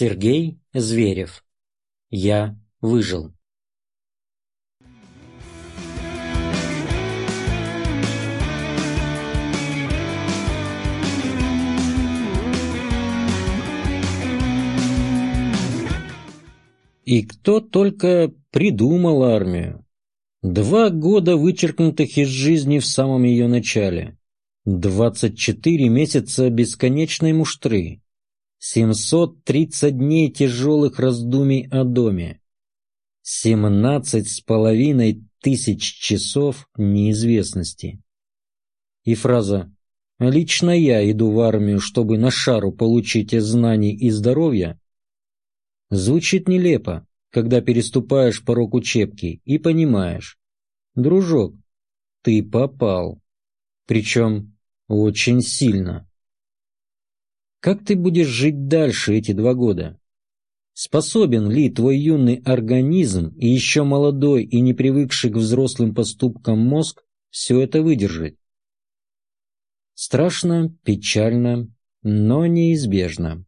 Сергей Зверев. Я выжил. И кто только придумал армию. Два года вычеркнутых из жизни в самом ее начале. Двадцать четыре месяца бесконечной муштры. Семьсот тридцать дней тяжелых раздумий о доме. Семнадцать с половиной тысяч часов неизвестности. И фраза «Лично я иду в армию, чтобы на шару получить знаний и здоровья» звучит нелепо, когда переступаешь порог учебки и понимаешь, дружок, ты попал, причем очень сильно. Как ты будешь жить дальше эти два года? Способен ли твой юный организм и еще молодой и не привыкший к взрослым поступкам мозг все это выдержать? Страшно, печально, но неизбежно.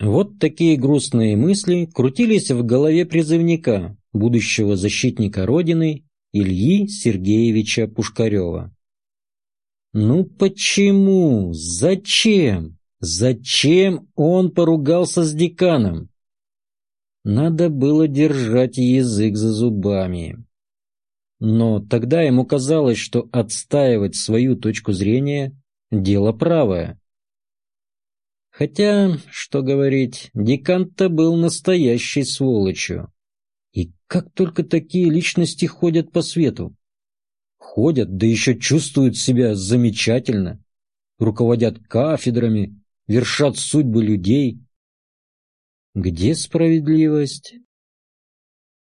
Вот такие грустные мысли крутились в голове призывника, будущего защитника Родины Ильи Сергеевича Пушкарева. Ну почему? Зачем? Зачем он поругался с деканом? Надо было держать язык за зубами. Но тогда ему казалось, что отстаивать свою точку зрения – дело правое. Хотя, что говорить, декан-то был настоящей сволочью. И как только такие личности ходят по свету? Ходят, да еще чувствуют себя замечательно. Руководят кафедрами, вершат судьбы людей. Где справедливость?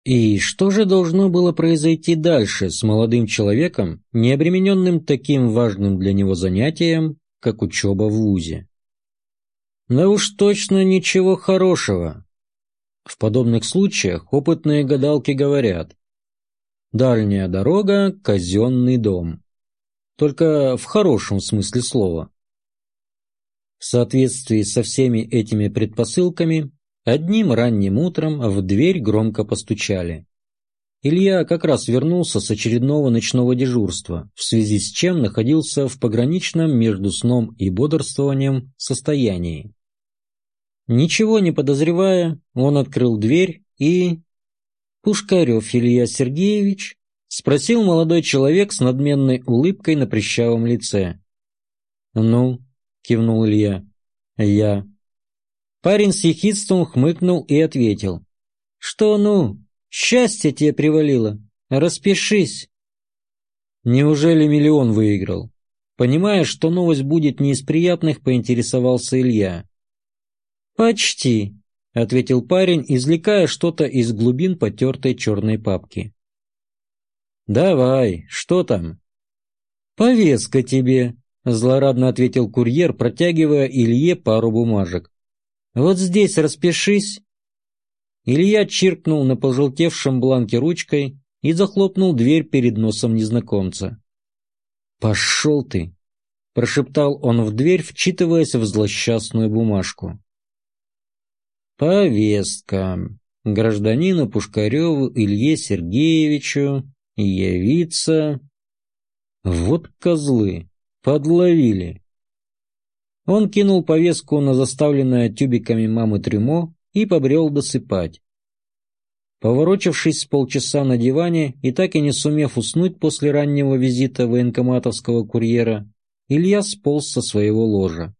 И что же должно было произойти дальше с молодым человеком, не обремененным таким важным для него занятием, как учеба в ВУЗе? Да уж точно ничего хорошего. В подобных случаях опытные гадалки говорят «Дальняя дорога – казенный дом». Только в хорошем смысле слова. В соответствии со всеми этими предпосылками, одним ранним утром в дверь громко постучали. Илья как раз вернулся с очередного ночного дежурства, в связи с чем находился в пограничном между сном и бодрствованием состоянии. Ничего не подозревая, он открыл дверь и... «Пушкарев Илья Сергеевич?» — спросил молодой человек с надменной улыбкой на прыщавом лице. «Ну?» — кивнул Илья. «Я». Парень с ехидством хмыкнул и ответил. «Что ну? Счастье тебе привалило. Распишись». «Неужели миллион выиграл?» Понимая, что новость будет не из приятных, поинтересовался Илья. «Почти», — ответил парень, извлекая что-то из глубин потертой черной папки. «Давай, что там?» «Повестка тебе», — злорадно ответил курьер, протягивая Илье пару бумажек. «Вот здесь распишись». Илья чиркнул на пожелтевшем бланке ручкой и захлопнул дверь перед носом незнакомца. «Пошел ты!» — прошептал он в дверь, вчитываясь в злосчастную бумажку. Повестка. Гражданину Пушкареву Илье Сергеевичу явиться... Вот козлы. Подловили. Он кинул повестку на заставленное тюбиками мамы трюмо и побрел досыпать. Поворочившись с полчаса на диване и так и не сумев уснуть после раннего визита военкоматовского курьера, Илья сполз со своего ложа.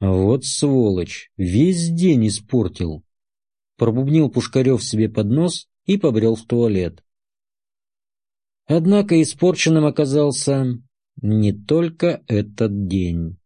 Вот сволочь, весь день испортил. Пробубнил Пушкарев себе под нос и побрел в туалет. Однако испорченным оказался не только этот день.